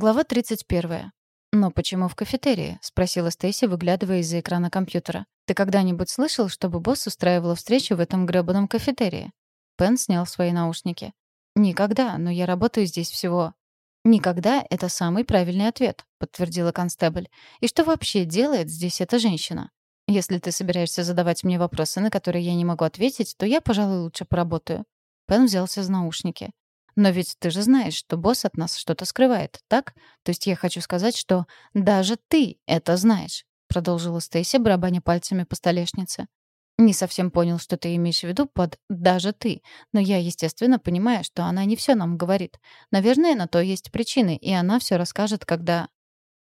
Глава 31. «Но почему в кафетерии?» — спросила Стейси, выглядывая из-за экрана компьютера. «Ты когда-нибудь слышал, чтобы босс устраивала встречу в этом грёбаном кафетерии?» Пен снял свои наушники. «Никогда, но я работаю здесь всего...» «Никогда — это самый правильный ответ», — подтвердила констебль. «И что вообще делает здесь эта женщина? Если ты собираешься задавать мне вопросы, на которые я не могу ответить, то я, пожалуй, лучше поработаю». Пен взялся за наушники. Но ведь ты же знаешь, что босс от нас что-то скрывает, так? То есть я хочу сказать, что даже ты это знаешь, продолжила Стейси, барабаня пальцами по столешнице. Не совсем понял, что ты имеешь в виду под «даже ты», но я, естественно, понимаю, что она не все нам говорит. Наверное, на то есть причины, и она все расскажет, когда...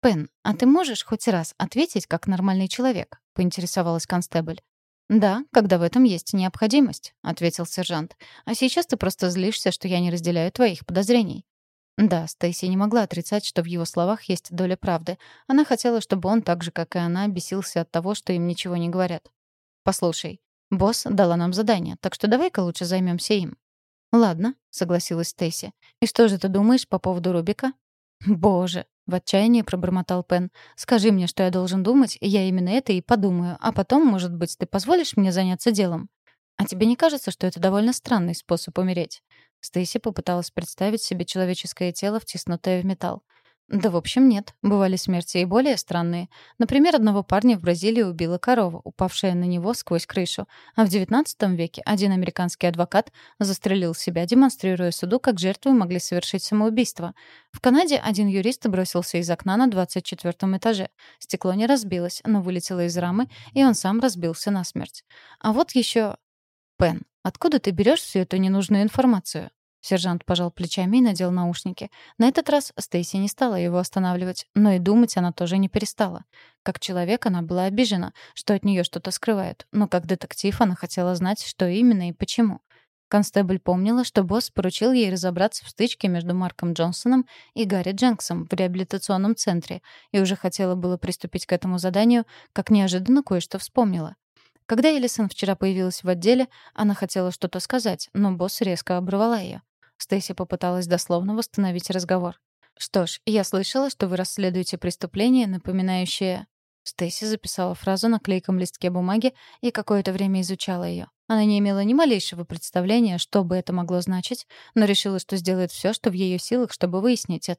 «Пен, а ты можешь хоть раз ответить как нормальный человек?» — поинтересовалась констебль. «Да, когда в этом есть необходимость», — ответил сержант. «А сейчас ты просто злишься, что я не разделяю твоих подозрений». Да, Стейси не могла отрицать, что в его словах есть доля правды. Она хотела, чтобы он, так же, как и она, бесился от того, что им ничего не говорят. «Послушай, босс дала нам задание, так что давай-ка лучше займемся им». «Ладно», — согласилась Стейси. «И что же ты думаешь по поводу Рубика?» «Боже!» — в отчаянии пробормотал Пен. «Скажи мне, что я должен думать, и я именно это и подумаю. А потом, может быть, ты позволишь мне заняться делом?» «А тебе не кажется, что это довольно странный способ умереть?» Стейси попыталась представить себе человеческое тело, втиснутое в металл. Да, в общем, нет. Бывали смерти и более странные. Например, одного парня в Бразилии убила корова, упавшая на него сквозь крышу. А в XIX веке один американский адвокат застрелил себя, демонстрируя суду, как жертвы могли совершить самоубийство. В Канаде один юрист бросился из окна на 24-м этаже. Стекло не разбилось, но вылетело из рамы, и он сам разбился насмерть. А вот еще... Пен, откуда ты берешь всю эту ненужную информацию? Сержант пожал плечами и надел наушники. На этот раз Стейси не стала его останавливать, но и думать она тоже не перестала. Как человек она была обижена, что от нее что-то скрывают, но как детектив она хотела знать, что именно и почему. Констебль помнила, что босс поручил ей разобраться в стычке между Марком Джонсоном и Гарри Дженксом в реабилитационном центре, и уже хотела было приступить к этому заданию, как неожиданно кое-что вспомнила. Когда Элисон вчера появилась в отделе, она хотела что-то сказать, но босс резко оборвала ее. Стейси попыталась дословно восстановить разговор. «Что ж, я слышала, что вы расследуете преступление, напоминающее...» Стейси записала фразу на клейком листке бумаги и какое-то время изучала ее. Она не имела ни малейшего представления, что бы это могло значить, но решила, что сделает все, что в ее силах, чтобы выяснить это.